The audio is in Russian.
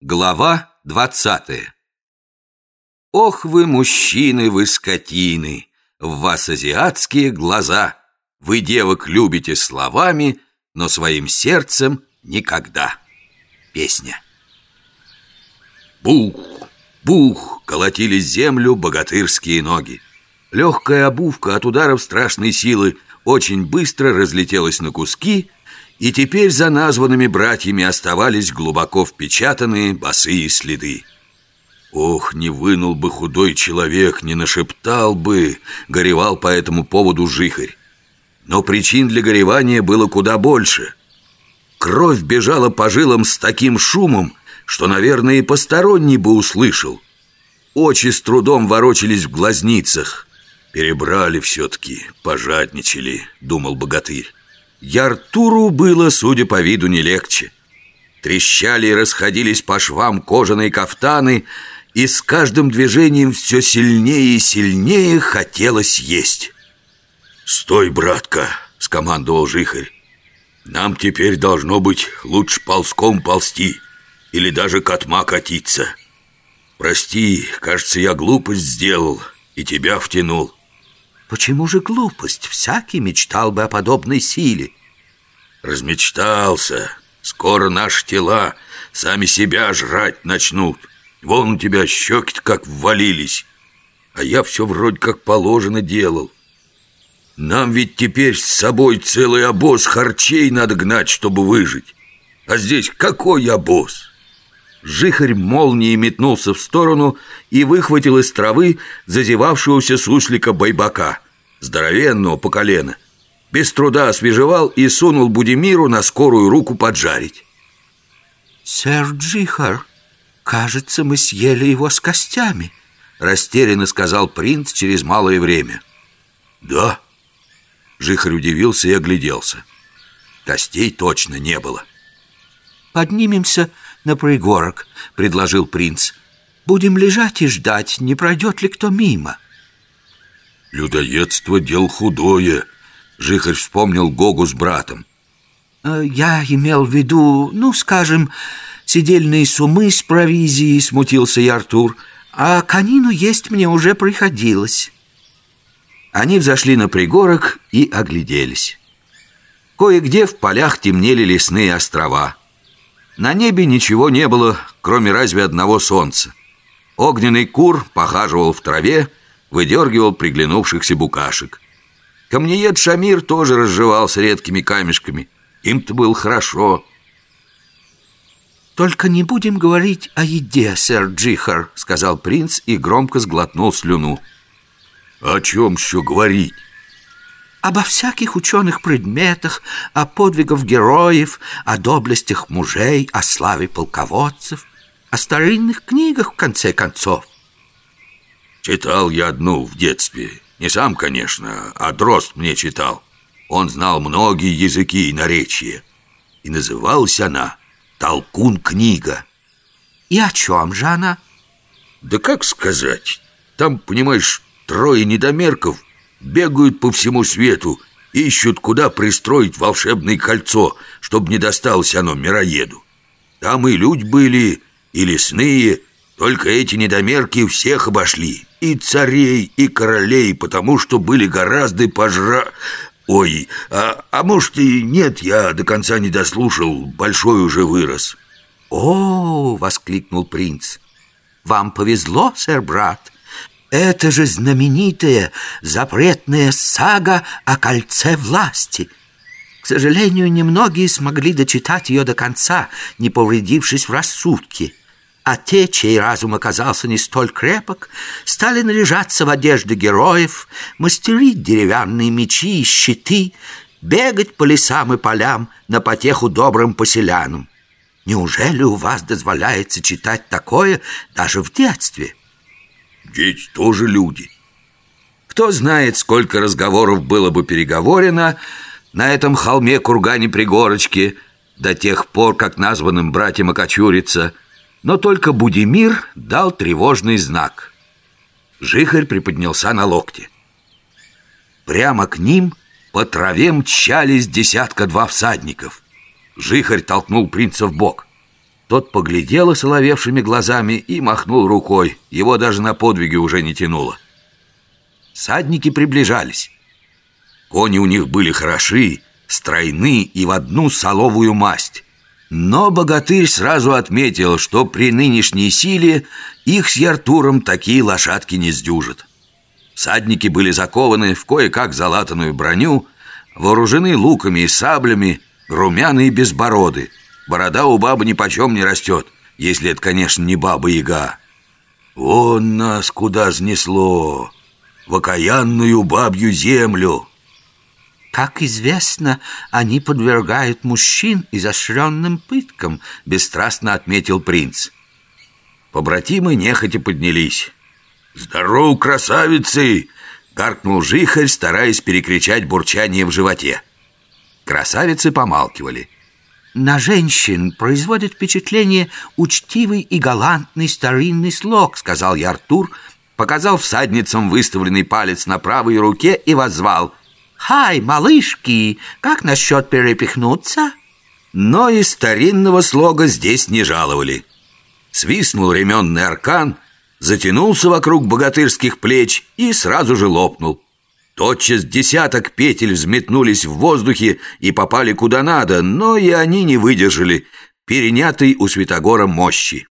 Глава двадцатая Ох вы, мужчины, вы скотины, В вас азиатские глаза, Вы девок любите словами, Но своим сердцем никогда. Песня Бух, бух, колотили землю богатырские ноги. Легкая обувка от ударов страшной силы Очень быстро разлетелась на куски — и теперь за названными братьями оставались глубоко впечатанные босые следы. Ох, не вынул бы худой человек, не нашептал бы, горевал по этому поводу жихарь. Но причин для горевания было куда больше. Кровь бежала по жилам с таким шумом, что, наверное, и посторонний бы услышал. Очи с трудом ворочались в глазницах. Перебрали все-таки, пожадничали, думал богатырь. Яртуру было, судя по виду, не легче. Трещали и расходились по швам кожаные кафтаны, и с каждым движением все сильнее и сильнее хотелось есть. «Стой, братка!» — скомандовал Жихарь. «Нам теперь должно быть лучше ползком ползти или даже котма катиться. Прости, кажется, я глупость сделал и тебя втянул». Почему же глупость? Всякий мечтал бы о подобной силе. Размечтался. Скоро наши тела сами себя жрать начнут. Вон у тебя щеки как ввалились. А я все вроде как положено делал. Нам ведь теперь с собой целый обоз харчей надо гнать, чтобы выжить. А здесь какой обоз? Жихарь молнией метнулся в сторону и выхватил из травы зазевавшегося суслика байбака, здоровенного по колено. Без труда освежевал и сунул Будимиру на скорую руку поджарить. «Сэр Джихар, кажется, мы съели его с костями», растерянно сказал принц через малое время. «Да?» Жихарь удивился и огляделся. Костей точно не было. «Поднимемся на пригорок», — предложил принц. «Будем лежать и ждать, не пройдет ли кто мимо». «Людоедство — дел худое», — Жихарь вспомнил Гогу с братом. Э, «Я имел в виду, ну, скажем, сидельные сумы с провизией», — смутился я Артур. «А конину есть мне уже приходилось». Они взошли на пригорок и огляделись. Кое-где в полях темнели лесные острова. На небе ничего не было, кроме разве одного солнца. Огненный кур похаживал в траве, выдергивал приглянувшихся букашек. Камнеед Шамир тоже разжевался редкими камешками. Им-то было хорошо. «Только не будем говорить о еде, сэр Джихар», — сказал принц и громко сглотнул слюну. «О чем еще говорить?» Обо всяких ученых предметах, о подвигах героев, о доблестях мужей, о славе полководцев, о старинных книгах, в конце концов. Читал я одну в детстве. Не сам, конечно, а Дрозд мне читал. Он знал многие языки и наречия. И называлась она «Толкун-книга». И о чем же она? Да как сказать? Там, понимаешь, трое недомерков бегают по всему свету, ищут, куда пристроить волшебное кольцо, чтобы не досталось оно мироеду. Там и люди были, и лесные, только эти недомерки всех обошли и царей, и королей, потому что были гораздо пожра... Ой, а, а может и нет, я до конца не дослушал, большой уже вырос. О, воскликнул принц. Вам повезло, сэр брат. Это же знаменитая запретная сага о кольце власти. К сожалению, немногие смогли дочитать ее до конца, не повредившись в рассудке а те, чей разум оказался не столь крепок, стали наряжаться в одежды героев, мастерить деревянные мечи и щиты, бегать по лесам и полям на потеху добрым поселянам. Неужели у вас дозволяется читать такое даже в детстве? Дети тоже люди. Кто знает, сколько разговоров было бы переговорено на этом холме-кургане-пригорочке до тех пор, как названным братьям окочурится – но только Будимир дал тревожный знак. Жихарь приподнялся на локте. Прямо к ним по траве мчались десятка-два всадников. Жихарь толкнул принца в бок. Тот поглядел соловевшими глазами и махнул рукой. Его даже на подвиги уже не тянуло. Садники приближались. Кони у них были хороши, стройны и в одну соловую масть. Но богатырь сразу отметил, что при нынешней силе их с Яртуром такие лошадки не сдюжат. Садники были закованы в кое-как залатанную броню, вооружены луками и саблями, румяные безбороды. Борода у бабы ни почем не растет, если это, конечно, не баба-яга. «Вон нас куда снесло! В окаянную бабью землю!» Как известно, они подвергают мужчин изощренным пыткам, бесстрастно отметил принц. Побратимы нехотя поднялись. «Здоров, красавицы!» — гаркнул жихарь, стараясь перекричать бурчание в животе. Красавицы помалкивали. На женщин производит впечатление учтивый и галантный старинный слог, сказал я Артур, показал всадницам выставленный палец на правой руке и воззвал. «Хай, малышки, как насчет перепихнуться?» Но и старинного слога здесь не жаловали. Свистнул ременный аркан, затянулся вокруг богатырских плеч и сразу же лопнул. Тотчас десяток петель взметнулись в воздухе и попали куда надо, но и они не выдержали перенятой у Святогора мощи.